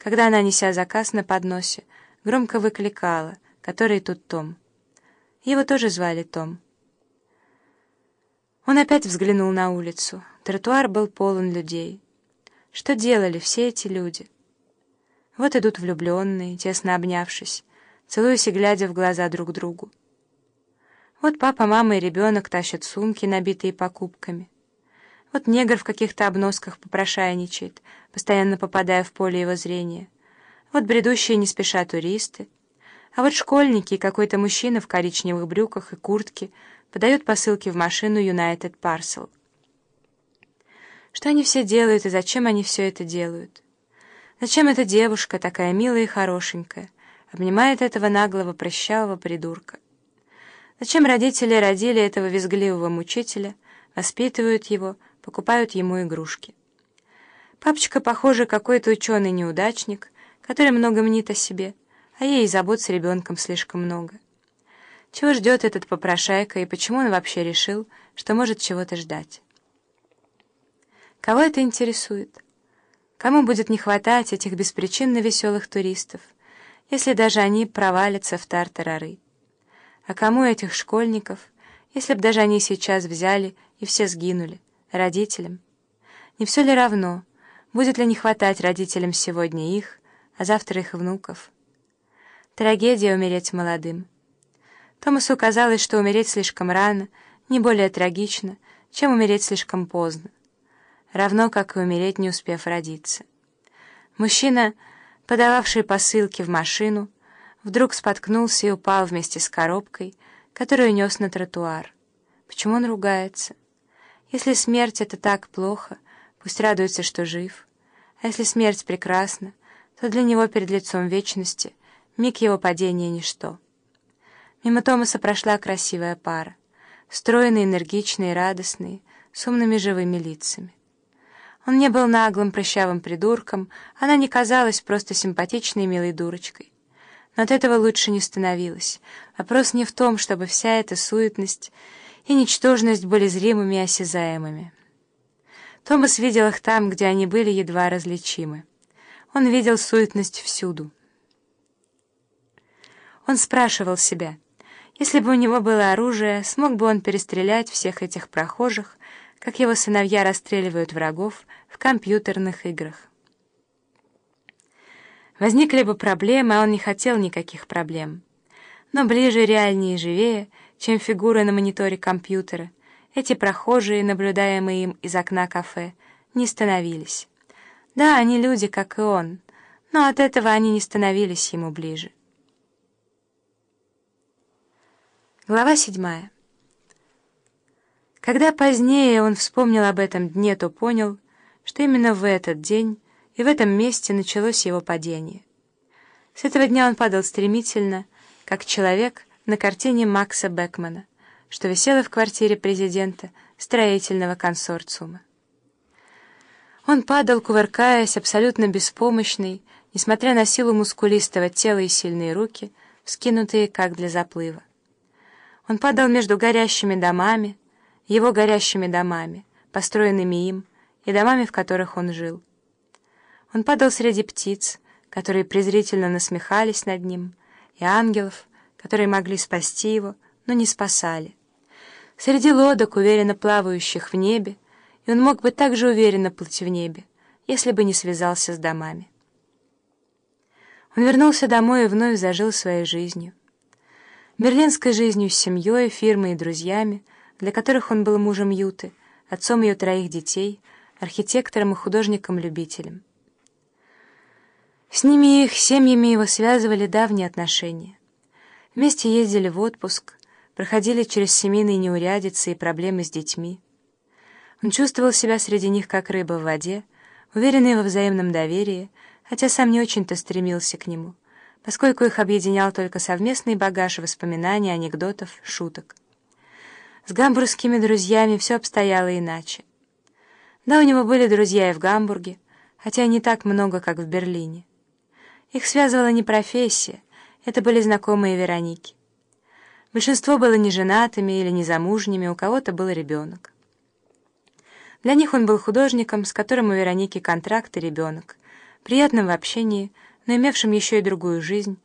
когда она, неся заказ на подносе, громко выкликала, который тут Том. Его тоже звали Том. Он опять взглянул на улицу. Тротуар был полон людей. Что делали все эти люди? Вот идут влюбленные, тесно обнявшись, целуясь и глядя в глаза друг другу. Вот папа, мама и ребенок тащат сумки, набитые покупками. Вот негр в каких-то обносках попрошайничает, постоянно попадая в поле его зрения. Вот бредущие не спеша туристы. А вот школьники и какой-то мужчина в коричневых брюках и куртке подают посылки в машину United Parcel. Что они все делают и зачем они все это делают? Зачем эта девушка, такая милая и хорошенькая, обнимает этого наглого прыщавого придурка? Зачем родители родили этого визгливого мучителя, воспитывают его, покупают ему игрушки? Папочка, похоже, какой-то ученый-неудачник, который много мнит о себе, а ей забот с ребенком слишком много. Чего ждет этот попрошайка и почему он вообще решил, что может чего-то ждать? Кого это интересует? Кому будет не хватать этих беспричинно веселых туристов, если даже они провалятся в тартарары? А кому этих школьников, если б даже они сейчас взяли и все сгинули? Родителям? Не все ли равно, будет ли не хватать родителям сегодня их, а завтра их внуков? Трагедия умереть молодым. Томасу казалось, что умереть слишком рано не более трагично, чем умереть слишком поздно, равно как и умереть, не успев родиться. Мужчина, подававший посылки в машину, вдруг споткнулся и упал вместе с коробкой, которую нес на тротуар. Почему он ругается? Если смерть — это так плохо, пусть радуется, что жив. А если смерть прекрасна, то для него перед лицом вечности миг его падения — ничто. Мимо Томаса прошла красивая пара, стройные, энергичные, радостные, с умными живыми лицами. Он не был наглым, прыщавым придурком, она не казалась просто симпатичной милой дурочкой. Но от этого лучше не становилось. Вопрос не в том, чтобы вся эта суетность и ничтожность были зримыми и осязаемыми. Томас видел их там, где они были едва различимы. Он видел суетность всюду. Он спрашивал себя, если бы у него было оружие, смог бы он перестрелять всех этих прохожих, как его сыновья расстреливают врагов в компьютерных играх. Возникли бы проблемы, а он не хотел никаких проблем. Но ближе, реальнее и живее, чем фигуры на мониторе компьютера, эти прохожие, наблюдаемые им из окна кафе, не становились. Да, они люди, как и он, но от этого они не становились ему ближе. Глава седьмая. Когда позднее он вспомнил об этом дне, то понял, что именно в этот день и в этом месте началось его падение. С этого дня он падал стремительно, как человек на картине Макса Бекмана, что висела в квартире президента строительного консорциума. Он падал, кувыркаясь, абсолютно беспомощный, несмотря на силу мускулистого тела и сильные руки, вскинутые как для заплыва. Он падал между горящими домами, его горящими домами, построенными им, и домами, в которых он жил. Он падал среди птиц, которые презрительно насмехались над ним, и ангелов, которые могли спасти его, но не спасали. Среди лодок, уверенно плавающих в небе, и он мог бы также уверенно плыть в небе, если бы не связался с домами. Он вернулся домой и вновь зажил своей жизнью. Берлинской жизнью с семьей, фирмой и друзьями — для которых он был мужем Юты, отцом ее троих детей, архитектором и художником-любителем. С ними и их семьями его связывали давние отношения. Вместе ездили в отпуск, проходили через семейные неурядицы и проблемы с детьми. Он чувствовал себя среди них как рыба в воде, уверенный во взаимном доверии, хотя сам не очень-то стремился к нему, поскольку их объединял только совместный багаж воспоминаний, анекдотов, шуток. С гамбургскими друзьями все обстояло иначе. Да, у него были друзья и в Гамбурге, хотя не так много, как в Берлине. Их связывала не профессия, это были знакомые Вероники. Большинство было неженатыми или незамужними, у кого-то был ребенок. Для них он был художником, с которым у Вероники контракт и ребенок, приятным в общении, но имевшим еще и другую жизнь,